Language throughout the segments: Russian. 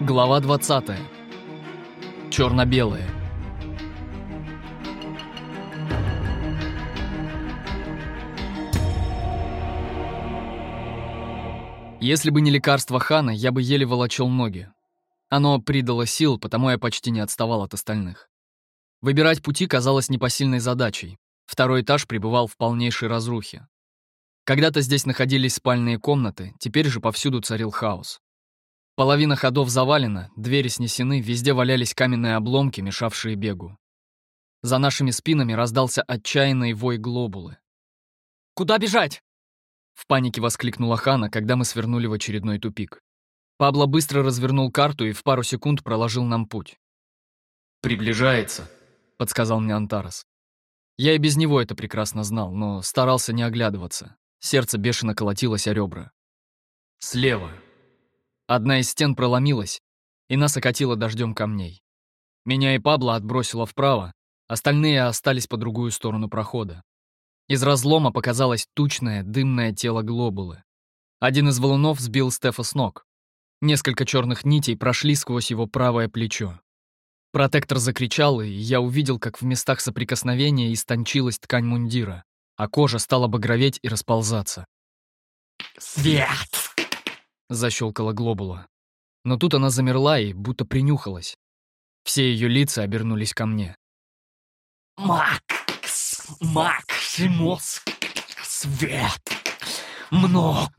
Глава 20. Черно-белые. Если бы не лекарство Хана, я бы еле волочил ноги. Оно придало сил, потому я почти не отставал от остальных. Выбирать пути казалось непосильной задачей. Второй этаж пребывал в полнейшей разрухе. Когда-то здесь находились спальные комнаты, теперь же повсюду царил хаос. Половина ходов завалена, двери снесены, везде валялись каменные обломки, мешавшие бегу. За нашими спинами раздался отчаянный вой глобулы. «Куда бежать?» В панике воскликнула Хана, когда мы свернули в очередной тупик. Пабло быстро развернул карту и в пару секунд проложил нам путь. «Приближается», — подсказал мне Антарес. Я и без него это прекрасно знал, но старался не оглядываться. Сердце бешено колотилось о ребра. «Слева», Одна из стен проломилась, и нас окатило дождем камней. Меня и Пабло отбросило вправо, остальные остались по другую сторону прохода. Из разлома показалось тучное, дымное тело глобулы. Один из валунов сбил Стефа с ног. Несколько черных нитей прошли сквозь его правое плечо. Протектор закричал, и я увидел, как в местах соприкосновения истончилась ткань мундира, а кожа стала багроветь и расползаться. «Свет!» Защелкала глобула. Но тут она замерла и будто принюхалась. Все ее лица обернулись ко мне. «Макс! Максимус! Свет! Много!»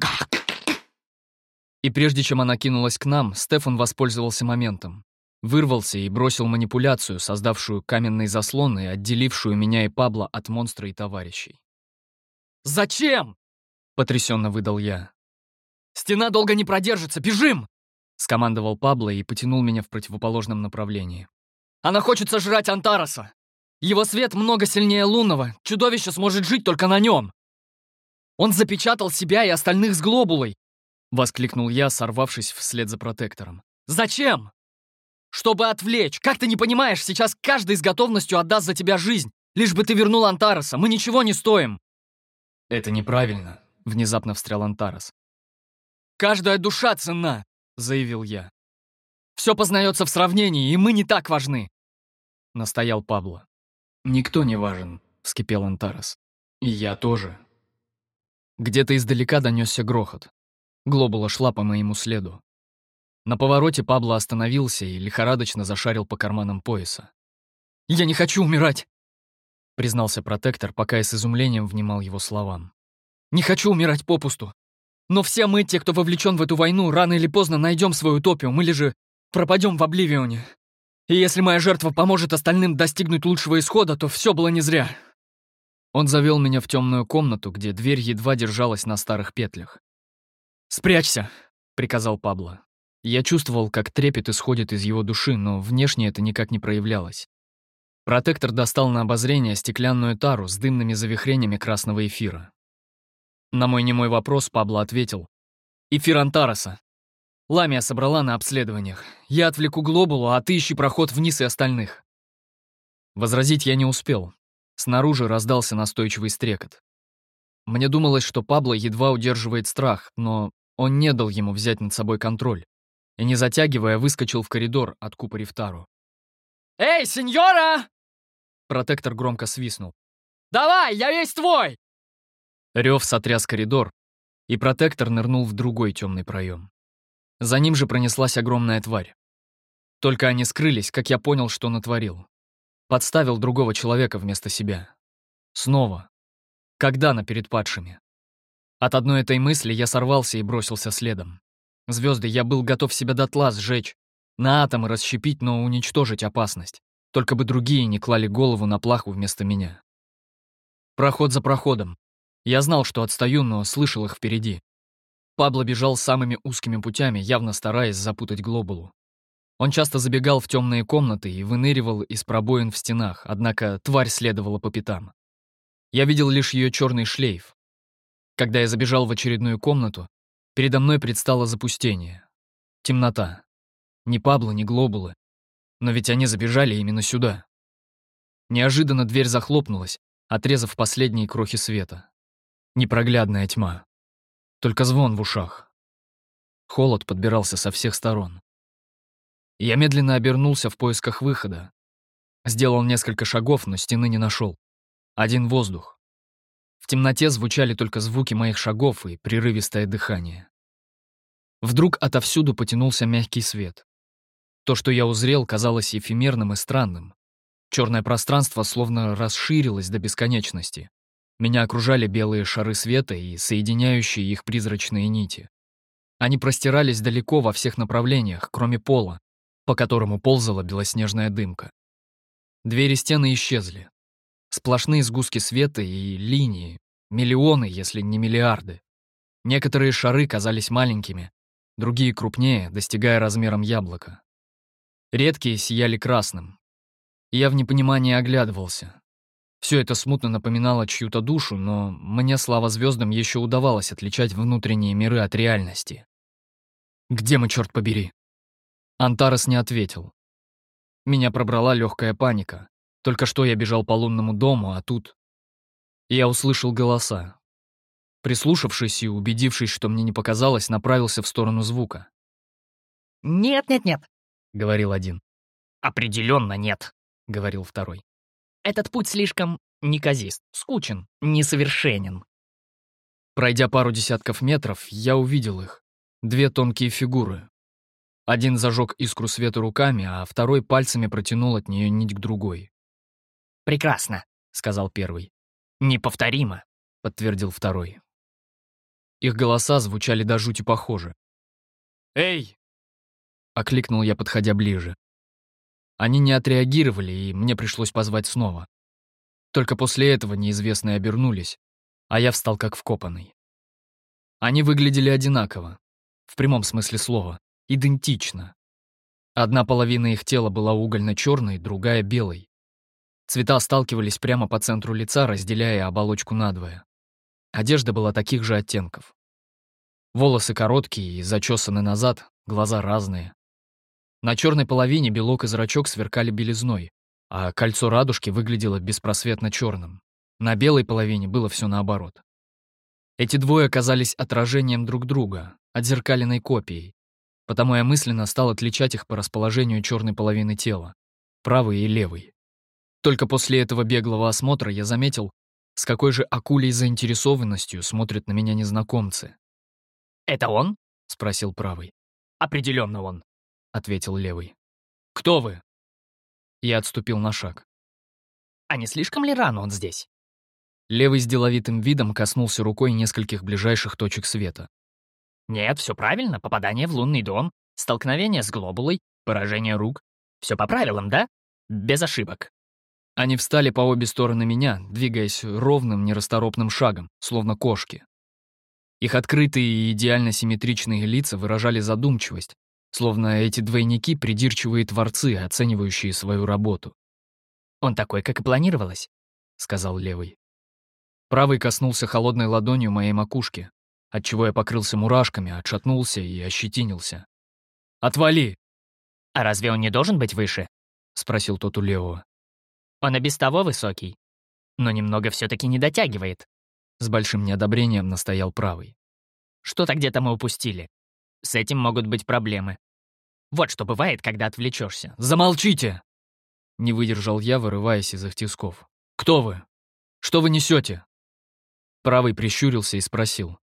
И прежде чем она кинулась к нам, Стефан воспользовался моментом. Вырвался и бросил манипуляцию, создавшую каменный заслон и отделившую меня и Пабло от монстра и товарищей. «Зачем?» — потрясенно выдал я. «Стена долго не продержится! Бежим!» — скомандовал Пабло и потянул меня в противоположном направлении. «Она хочет сожрать Антараса! Его свет много сильнее лунного, чудовище сможет жить только на нем!» «Он запечатал себя и остальных с глобулой!» — воскликнул я, сорвавшись вслед за протектором. «Зачем?» «Чтобы отвлечь! Как ты не понимаешь, сейчас каждый с готовностью отдаст за тебя жизнь, лишь бы ты вернул Антараса, мы ничего не стоим!» «Это неправильно», — внезапно встрял Антарас. «Каждая душа ценна», — заявил я. «Все познается в сравнении, и мы не так важны», — настоял Пабло. «Никто не важен», — вскипел Антарес. «И я тоже». Где-то издалека донесся грохот. Глобула шла по моему следу. На повороте Пабло остановился и лихорадочно зашарил по карманам пояса. «Я не хочу умирать!» — признался протектор, пока я с изумлением внимал его словам. «Не хочу умирать попусту. Но все мы, те, кто вовлечен в эту войну, рано или поздно найдем свою утопию, или же пропадем в Обливионе. И если моя жертва поможет остальным достигнуть лучшего исхода, то все было не зря. Он завел меня в темную комнату, где дверь едва держалась на старых петлях. «Спрячься!» — приказал Пабло. Я чувствовал, как трепет исходит из его души, но внешне это никак не проявлялось. Протектор достал на обозрение стеклянную тару с дымными завихрениями красного эфира. На мой немой вопрос Пабло ответил. «Эфир Антараса. Ламия собрала на обследованиях. Я отвлеку глобулу, а ты ищи проход вниз и остальных». Возразить я не успел. Снаружи раздался настойчивый стрекот. Мне думалось, что Пабло едва удерживает страх, но он не дал ему взять над собой контроль и, не затягивая, выскочил в коридор, откупорив тару. «Эй, сеньора!» Протектор громко свистнул. «Давай, я весь твой!» Рев сотряс коридор, и протектор нырнул в другой темный проем. За ним же пронеслась огромная тварь. Только они скрылись, как я понял, что натворил. Подставил другого человека вместо себя. Снова. Когда-то перед падшими. От одной этой мысли я сорвался и бросился следом. Звезды я был готов себя дотла сжечь, на атомы расщепить, но уничтожить опасность. Только бы другие не клали голову на плаху вместо меня. Проход за проходом. Я знал, что отстаю, но слышал их впереди. Пабло бежал самыми узкими путями, явно стараясь запутать глобулу. Он часто забегал в темные комнаты и выныривал из пробоин в стенах, однако тварь следовала по пятам. Я видел лишь ее черный шлейф. Когда я забежал в очередную комнату, передо мной предстало запустение. Темнота. Ни Пабло, ни глобулы. Но ведь они забежали именно сюда. Неожиданно дверь захлопнулась, отрезав последние крохи света. Непроглядная тьма. Только звон в ушах. Холод подбирался со всех сторон. Я медленно обернулся в поисках выхода. Сделал несколько шагов, но стены не нашел. Один воздух. В темноте звучали только звуки моих шагов и прерывистое дыхание. Вдруг отовсюду потянулся мягкий свет. То, что я узрел, казалось эфемерным и странным. Черное пространство словно расширилось до бесконечности. Меня окружали белые шары света и соединяющие их призрачные нити. Они простирались далеко во всех направлениях, кроме пола, по которому ползала белоснежная дымка. Двери стены исчезли. Сплошные сгустки света и линии, миллионы, если не миллиарды. Некоторые шары казались маленькими, другие крупнее, достигая размером яблока. Редкие сияли красным. Я в непонимании оглядывался. Все это смутно напоминало чью-то душу, но мне, слава звездам, еще удавалось отличать внутренние миры от реальности. «Где мы, черт побери?» Антарес не ответил. Меня пробрала легкая паника. Только что я бежал по лунному дому, а тут... Я услышал голоса. Прислушавшись и убедившись, что мне не показалось, направился в сторону звука. «Нет-нет-нет», — говорил один. «Определенно нет», — говорил второй. «Этот путь слишком неказист, скучен, несовершенен». Пройдя пару десятков метров, я увидел их. Две тонкие фигуры, один зажег искру света руками, а второй пальцами протянул от нее нить к другой. «Прекрасно», — сказал первый. «Неповторимо», — подтвердил второй. Их голоса звучали до жути похоже. «Эй!» — окликнул я, подходя ближе. Они не отреагировали, и мне пришлось позвать снова. Только после этого неизвестные обернулись, а я встал как вкопанный. Они выглядели одинаково, в прямом смысле слова идентично. Одна половина их тела была угольно-черной, другая — белой. Цвета сталкивались прямо по центру лица, разделяя оболочку надвое. Одежда была таких же оттенков. Волосы короткие и зачесаны назад, глаза разные. На черной половине белок и зрачок сверкали белизной, а кольцо радужки выглядело беспросветно черным. На белой половине было все наоборот. Эти двое оказались отражением друг друга, отзеркаленной копией, потому я мысленно стал отличать их по расположению черной половины тела, правой и левой. Только после этого беглого осмотра я заметил, с какой же акулей заинтересованностью смотрят на меня незнакомцы. «Это он?» — спросил правый. «Определенно он», — ответил левый. «Кто вы?» Я отступил на шаг. «А не слишком ли рано он здесь?» Левый с деловитым видом коснулся рукой нескольких ближайших точек света. Нет, все правильно. Попадание в лунный дом, столкновение с глобулой, поражение рук. Все по правилам, да? Без ошибок. Они встали по обе стороны меня, двигаясь ровным, нерасторопным шагом, словно кошки. Их открытые и идеально симметричные лица выражали задумчивость, словно эти двойники — придирчивые творцы, оценивающие свою работу. «Он такой, как и планировалось», — сказал левый. Правый коснулся холодной ладонью моей макушки, отчего я покрылся мурашками, отшатнулся и ощетинился. «Отвали!» «А разве он не должен быть выше?» — спросил тот у Лео. «Он и без того высокий, но немного все таки не дотягивает», — с большим неодобрением настоял правый. «Что-то где-то мы упустили. С этим могут быть проблемы. Вот что бывает, когда отвлечешься. «Замолчите!» Не выдержал я, вырываясь из их тисков. «Кто вы? Что вы несете?» Правый прищурился и спросил.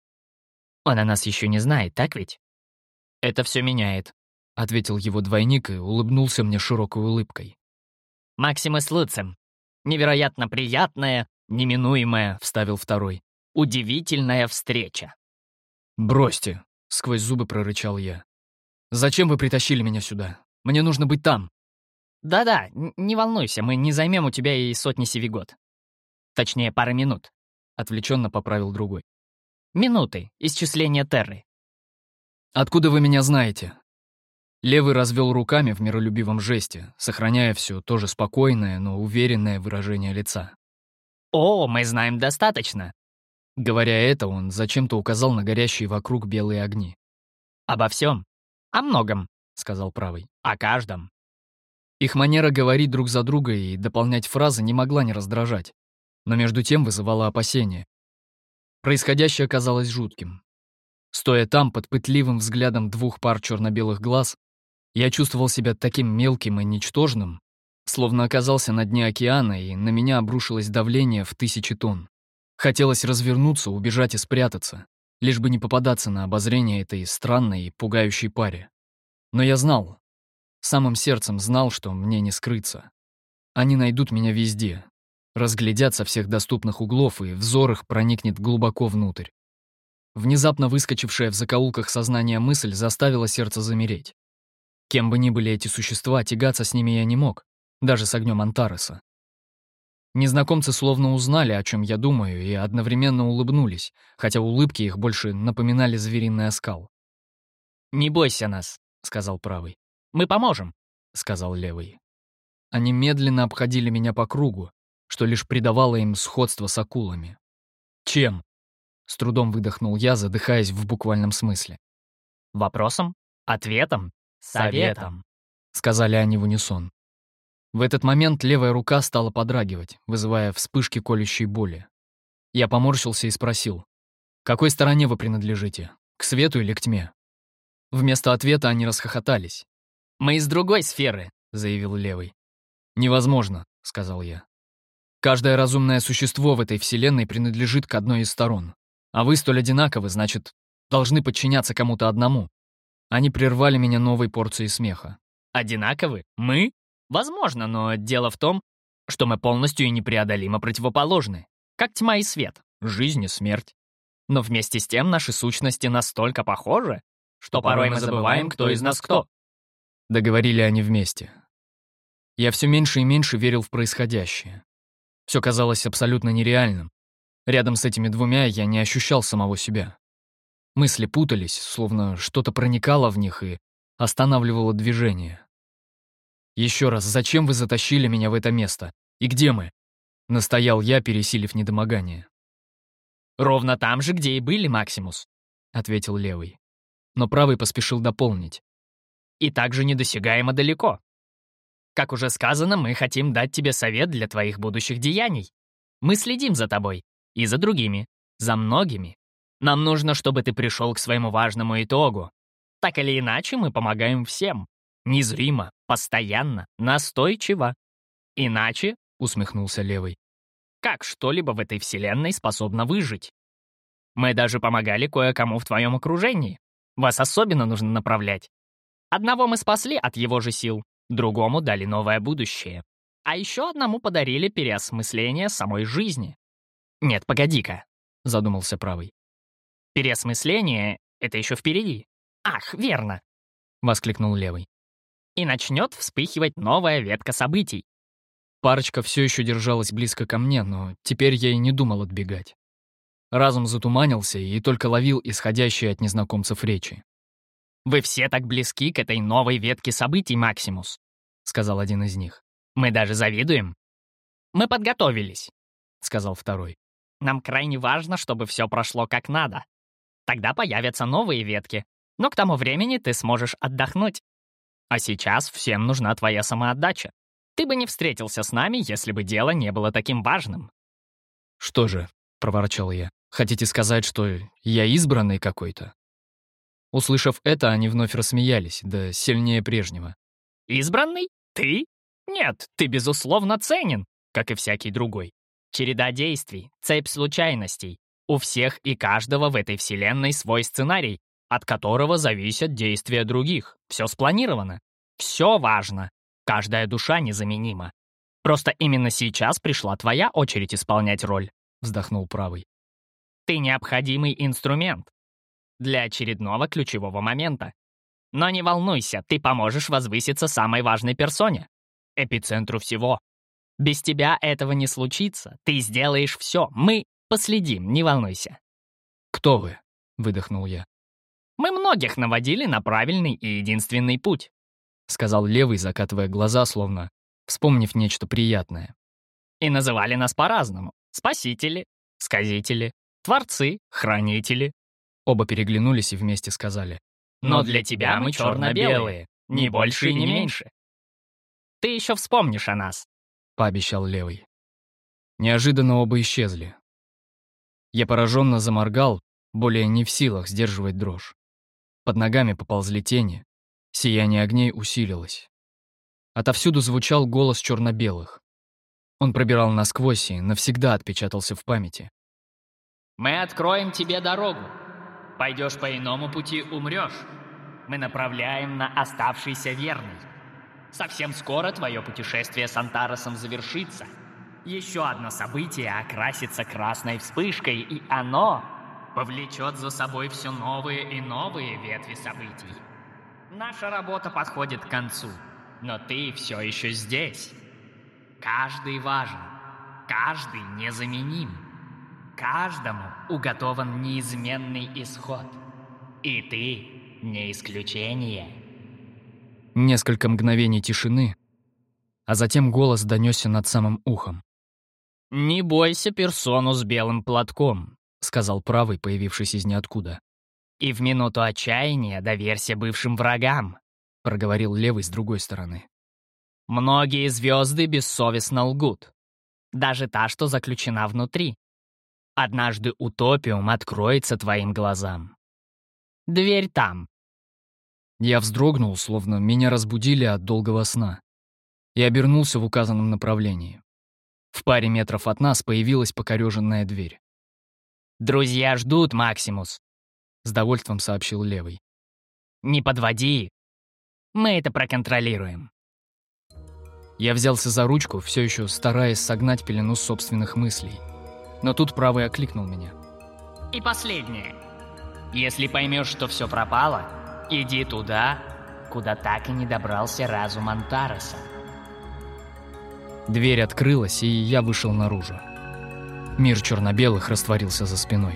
Он о нас еще не знает, так ведь? Это все меняет, ответил его двойник и улыбнулся мне широкой улыбкой. Максимус Луцем. Невероятно приятная, неминуемая, вставил второй. Удивительная встреча. Бросьте, сквозь зубы прорычал я. Зачем вы притащили меня сюда? Мне нужно быть там. Да-да, не волнуйся, мы не займем у тебя и сотни севигод. Точнее, пары минут. Отвлеченно поправил другой. Минуты. Исчисление Терры. «Откуда вы меня знаете?» Левый развел руками в миролюбивом жесте, сохраняя все то же спокойное, но уверенное выражение лица. «О, мы знаем достаточно!» Говоря это, он зачем-то указал на горящие вокруг белые огни. «Обо всем. О многом», — сказал правый. «О каждом». Их манера говорить друг за друга и дополнять фразы не могла не раздражать, но между тем вызывала опасения. Происходящее казалось жутким. Стоя там, под пытливым взглядом двух пар черно-белых глаз, Я чувствовал себя таким мелким и ничтожным, словно оказался на дне океана, и на меня обрушилось давление в тысячи тонн. Хотелось развернуться, убежать и спрятаться, лишь бы не попадаться на обозрение этой странной и пугающей паре. Но я знал, самым сердцем знал, что мне не скрыться. Они найдут меня везде, разглядят со всех доступных углов, и взор их проникнет глубоко внутрь. Внезапно выскочившая в закоулках сознания мысль заставила сердце замереть. Кем бы ни были эти существа, тягаться с ними я не мог, даже с огнем Антареса. Незнакомцы словно узнали, о чем я думаю, и одновременно улыбнулись, хотя улыбки их больше напоминали звериный оскал. «Не бойся нас», — сказал правый. «Мы поможем», — сказал левый. Они медленно обходили меня по кругу, что лишь придавало им сходство с акулами. «Чем?» — с трудом выдохнул я, задыхаясь в буквальном смысле. «Вопросом? Ответом? Советом?» — сказали они в унисон. В этот момент левая рука стала подрагивать, вызывая вспышки колющей боли. Я поморщился и спросил, «Какой стороне вы принадлежите? К свету или к тьме?» Вместо ответа они расхохотались. «Мы из другой сферы», — заявил левый. «Невозможно», — сказал я. «Каждое разумное существо в этой вселенной принадлежит к одной из сторон. А вы столь одинаковы, значит, должны подчиняться кому-то одному». Они прервали меня новой порцией смеха. «Одинаковы? Мы? Возможно, но дело в том, что мы полностью и непреодолимо противоположны. Как тьма и свет, жизнь и смерть. Но вместе с тем наши сущности настолько похожи, что порой мы забываем, кто из нас кто. Договорили они вместе. Я все меньше и меньше верил в происходящее. Все казалось абсолютно нереальным. Рядом с этими двумя я не ощущал самого себя. Мысли путались, словно что-то проникало в них и останавливало движение. Еще раз, зачем вы затащили меня в это место? И где мы?» Настоял я, пересилив недомогание. «Ровно там же, где и были, Максимус», — ответил левый. Но правый поспешил дополнить. «И также недосягаемо далеко. Как уже сказано, мы хотим дать тебе совет для твоих будущих деяний. Мы следим за тобой и за другими, за многими. Нам нужно, чтобы ты пришел к своему важному итогу. Так или иначе, мы помогаем всем. Незримо, постоянно, настойчиво. Иначе, — усмехнулся Левый, — как что-либо в этой вселенной способно выжить? Мы даже помогали кое-кому в твоем окружении. Вас особенно нужно направлять. Одного мы спасли от его же сил, другому дали новое будущее. А еще одному подарили переосмысление самой жизни. Нет, погоди-ка, — задумался правый. Переосмысление — это еще впереди. Ах, верно, — воскликнул левый и начнет вспыхивать новая ветка событий. Парочка все еще держалась близко ко мне, но теперь я и не думал отбегать. Разум затуманился и только ловил исходящие от незнакомцев речи. «Вы все так близки к этой новой ветке событий, Максимус», — сказал один из них. «Мы даже завидуем». «Мы подготовились», — сказал второй. «Нам крайне важно, чтобы все прошло как надо. Тогда появятся новые ветки, но к тому времени ты сможешь отдохнуть. А сейчас всем нужна твоя самоотдача. Ты бы не встретился с нами, если бы дело не было таким важным». «Что же?» — проворчал я. «Хотите сказать, что я избранный какой-то?» Услышав это, они вновь рассмеялись, да сильнее прежнего. «Избранный? Ты? Нет, ты безусловно ценен, как и всякий другой. Череда действий, цепь случайностей. У всех и каждого в этой вселенной свой сценарий, от которого зависят действия других. Все спланировано. Все важно. Каждая душа незаменима. Просто именно сейчас пришла твоя очередь исполнять роль», — вздохнул правый. «Ты необходимый инструмент для очередного ключевого момента. Но не волнуйся, ты поможешь возвыситься самой важной персоне, эпицентру всего. Без тебя этого не случится, ты сделаешь все, мы последим, не волнуйся». «Кто вы?» — выдохнул я. Мы многих наводили на правильный и единственный путь», — сказал Левый, закатывая глаза, словно вспомнив нечто приятное. «И называли нас по-разному. Спасители, сказители, творцы, хранители». Оба переглянулись и вместе сказали. «Но для тебя мы черно-белые, ни больше и не меньше. Ты еще вспомнишь о нас», — пообещал Левый. Неожиданно оба исчезли. Я пораженно заморгал, более не в силах сдерживать дрожь. Под ногами поползли тени. Сияние огней усилилось. Отовсюду звучал голос черно-белых. Он пробирал насквозь и навсегда отпечатался в памяти. «Мы откроем тебе дорогу. Пойдешь по иному пути — умрешь. Мы направляем на оставшийся верный. Совсем скоро твое путешествие с Антаросом завершится. Еще одно событие окрасится красной вспышкой, и оно повлечет за собой все новые и новые ветви событий. Наша работа подходит к концу, но ты все еще здесь. Каждый важен, каждый незаменим. Каждому уготован неизменный исход. И ты не исключение. Несколько мгновений тишины, а затем голос донесся над самым ухом. «Не бойся персону с белым платком», — сказал правый, появившись из ниоткуда. «И в минуту отчаяния доверься бывшим врагам», — проговорил левый с другой стороны. «Многие звезды бессовестно лгут. Даже та, что заключена внутри. Однажды утопиум откроется твоим глазам. Дверь там». Я вздрогнул, словно меня разбудили от долгого сна, и обернулся в указанном направлении. В паре метров от нас появилась покореженная дверь. «Друзья ждут, Максимус», — с довольством сообщил Левый. «Не подводи. Мы это проконтролируем». Я взялся за ручку, все еще стараясь согнать пелену собственных мыслей. Но тут правый окликнул меня. «И последнее. Если поймешь, что все пропало, иди туда, куда так и не добрался разум Антареса». Дверь открылась, и я вышел наружу. Мир черно-белых растворился за спиной.